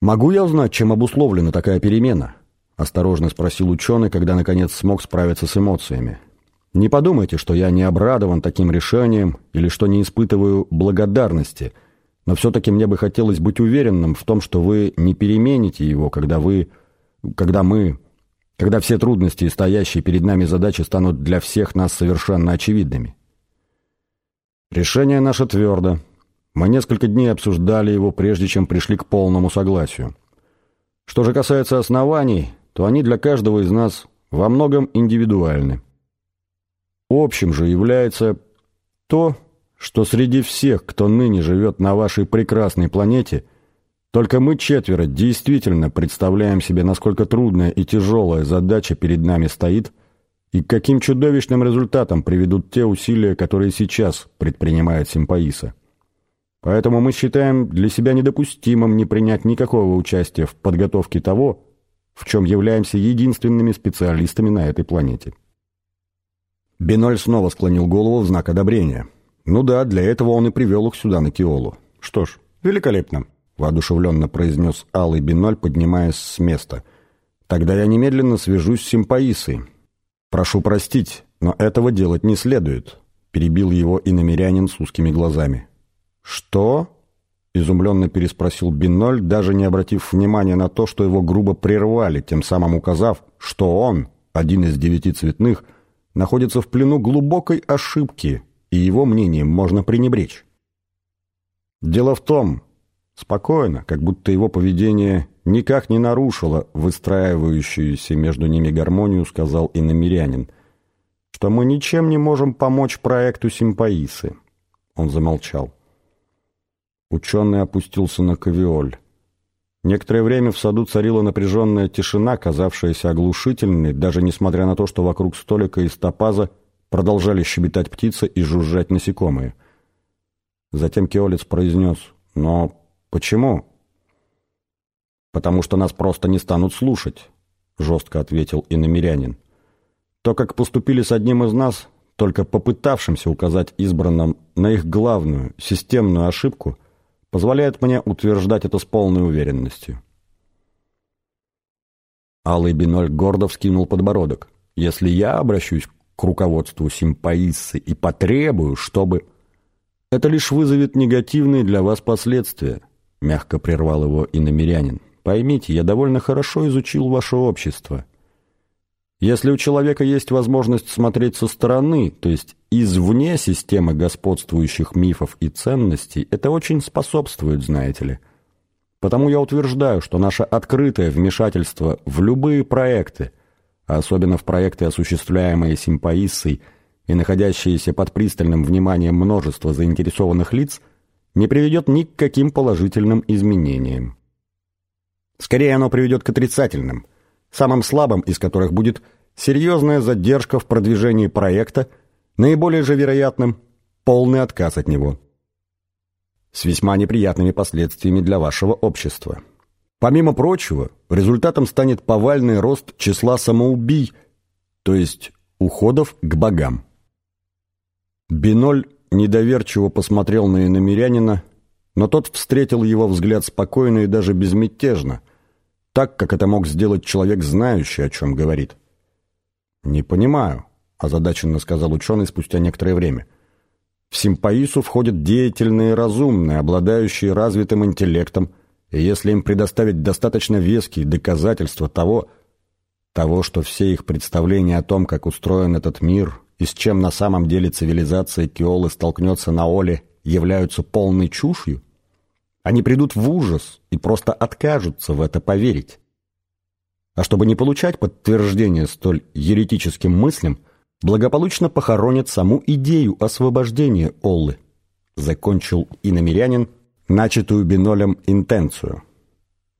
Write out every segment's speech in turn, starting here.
«Могу я узнать, чем обусловлена такая перемена?» — осторожно спросил ученый, когда наконец смог справиться с эмоциями. «Не подумайте, что я не обрадован таким решением или что не испытываю благодарности, но все-таки мне бы хотелось быть уверенным в том, что вы не перемените его, когда вы... когда мы... когда все трудности стоящие перед нами задачи станут для всех нас совершенно очевидными». «Решение наше твердо», мы несколько дней обсуждали его, прежде чем пришли к полному согласию. Что же касается оснований, то они для каждого из нас во многом индивидуальны. Общим же является то, что среди всех, кто ныне живет на вашей прекрасной планете, только мы четверо действительно представляем себе, насколько трудная и тяжелая задача перед нами стоит и к каким чудовищным результатам приведут те усилия, которые сейчас предпринимает Симпаиса. Поэтому мы считаем для себя недопустимым не принять никакого участия в подготовке того, в чем являемся единственными специалистами на этой планете. Биноль снова склонил голову в знак одобрения. Ну да, для этого он и привел их сюда, на Киолу. Что ж, великолепно, воодушевленно произнес Алый Биноль, поднимаясь с места. Тогда я немедленно свяжусь с Симпаисой. Прошу простить, но этого делать не следует, перебил его иномерянин с узкими глазами. «Что?» — изумленно переспросил Биноль, даже не обратив внимания на то, что его грубо прервали, тем самым указав, что он, один из девяти цветных, находится в плену глубокой ошибки, и его мнением можно пренебречь. Дело в том, спокойно, как будто его поведение никак не нарушило выстраивающуюся между ними гармонию, сказал иномирянин, что мы ничем не можем помочь проекту Симпаисы. Он замолчал. Ученый опустился на кавиоль. Некоторое время в саду царила напряженная тишина, казавшаяся оглушительной, даже несмотря на то, что вокруг столика из топаза продолжали щебетать птицы и жужжать насекомые. Затем Кеолец произнес «Но почему?» «Потому что нас просто не станут слушать», — жестко ответил иномирянин. «То, как поступили с одним из нас, только попытавшимся указать избранным на их главную, системную ошибку — позволяет мне утверждать это с полной уверенностью. Алый Биноль гордо вскинул подбородок. «Если я обращусь к руководству симпаиссы и потребую, чтобы...» «Это лишь вызовет негативные для вас последствия», — мягко прервал его иномерянин. «Поймите, я довольно хорошо изучил ваше общество. Если у человека есть возможность смотреть со стороны, то есть извне системы господствующих мифов и ценностей, это очень способствует, знаете ли. Потому я утверждаю, что наше открытое вмешательство в любые проекты, а особенно в проекты, осуществляемые симпаиссой и находящиеся под пристальным вниманием множества заинтересованных лиц, не приведет ни к каким положительным изменениям. Скорее, оно приведет к отрицательным – самым слабым из которых будет серьезная задержка в продвижении проекта, наиболее же вероятным – полный отказ от него. С весьма неприятными последствиями для вашего общества. Помимо прочего, результатом станет повальный рост числа самоубий, то есть уходов к богам. Биноль недоверчиво посмотрел на иномирянина, но тот встретил его взгляд спокойно и даже безмятежно, так, как это мог сделать человек, знающий, о чем говорит. «Не понимаю», – озадаченно сказал ученый спустя некоторое время. «В симпаису входят деятельные разумные, обладающие развитым интеллектом, и если им предоставить достаточно веские доказательства того, того, что все их представления о том, как устроен этот мир и с чем на самом деле цивилизация Киолы столкнется на Оле, являются полной чушью, они придут в ужас и просто откажутся в это поверить. А чтобы не получать подтверждение столь еретическим мыслям, благополучно похоронят саму идею освобождения Оллы. Закончил иномирянин начатую бинолем интенцию.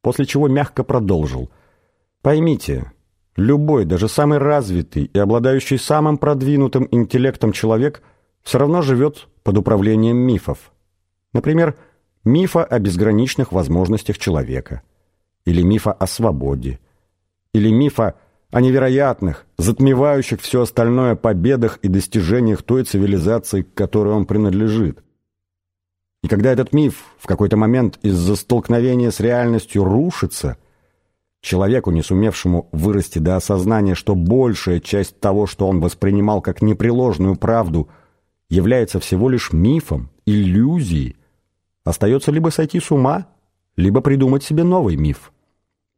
После чего мягко продолжил. Поймите, любой, даже самый развитый и обладающий самым продвинутым интеллектом человек все равно живет под управлением мифов. Например, мифа о безграничных возможностях человека, или мифа о свободе, или мифа о невероятных, затмевающих все остальное победах и достижениях той цивилизации, к которой он принадлежит. И когда этот миф в какой-то момент из-за столкновения с реальностью рушится, человеку, не сумевшему вырасти до осознания, что большая часть того, что он воспринимал как непреложную правду, является всего лишь мифом, иллюзией, остается либо сойти с ума, либо придумать себе новый миф.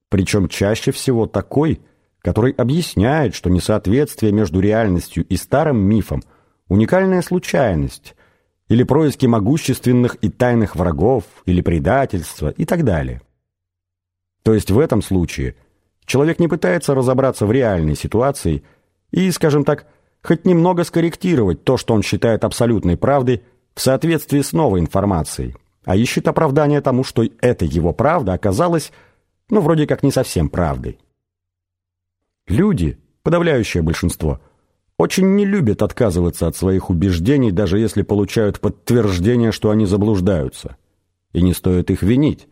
Причем чаще всего такой, который объясняет, что несоответствие между реальностью и старым мифом – уникальная случайность, или происки могущественных и тайных врагов, или предательства и так далее. То есть в этом случае человек не пытается разобраться в реальной ситуации и, скажем так, хоть немного скорректировать то, что он считает абсолютной правдой, в соответствии с новой информацией, а ищет оправдание тому, что эта его правда оказалась, ну, вроде как не совсем правдой. Люди, подавляющее большинство, очень не любят отказываться от своих убеждений, даже если получают подтверждение, что они заблуждаются. И не стоит их винить.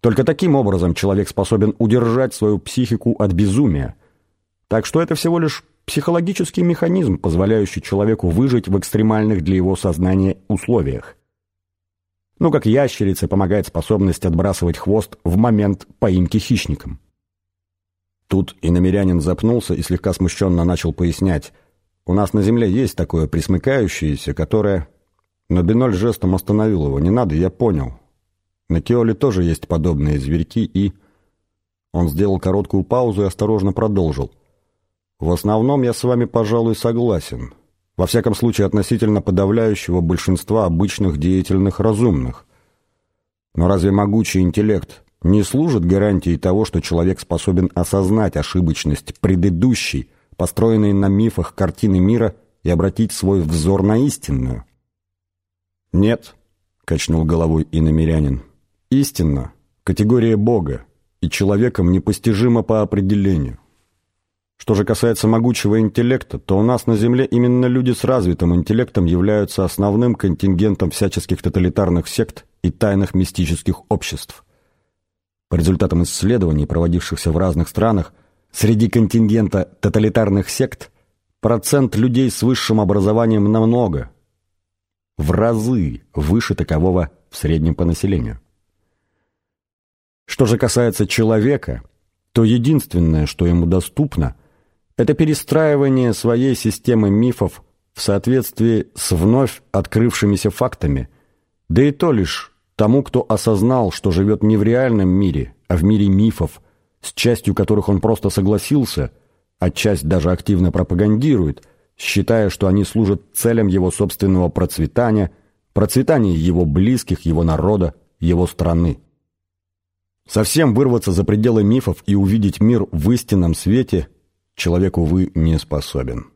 Только таким образом человек способен удержать свою психику от безумия. Так что это всего лишь психологический механизм, позволяющий человеку выжить в экстремальных для его сознания условиях. Ну, как ящерице помогает способность отбрасывать хвост в момент поимки хищником. Тут иномерянин запнулся и слегка смущенно начал пояснять. «У нас на земле есть такое присмыкающееся, которое...» Но Биноль жестом остановил его. «Не надо, я понял. На Кеоле тоже есть подобные зверьки и...» Он сделал короткую паузу и осторожно продолжил. «В основном я с вами, пожалуй, согласен. Во всяком случае, относительно подавляющего большинства обычных деятельных разумных. Но разве могучий интеллект не служит гарантией того, что человек способен осознать ошибочность предыдущей, построенной на мифах картины мира, и обратить свой взор на истинную? «Нет», — качнул головой иномирянин, — «истинно, категория Бога, и человеком непостижима по определению. Что же касается могучего интеллекта, то у нас на Земле именно люди с развитым интеллектом являются основным контингентом всяческих тоталитарных сект и тайных мистических обществ. По результатам исследований, проводившихся в разных странах, среди контингента тоталитарных сект процент людей с высшим образованием намного, в разы выше такового в среднем по населению. Что же касается человека, то единственное, что ему доступно, это перестраивание своей системы мифов в соответствии с вновь открывшимися фактами, да и то лишь Тому, кто осознал, что живет не в реальном мире, а в мире мифов, с частью которых он просто согласился, а часть даже активно пропагандирует, считая, что они служат целям его собственного процветания, процветания его близких, его народа, его страны. Совсем вырваться за пределы мифов и увидеть мир в истинном свете человек, увы, не способен.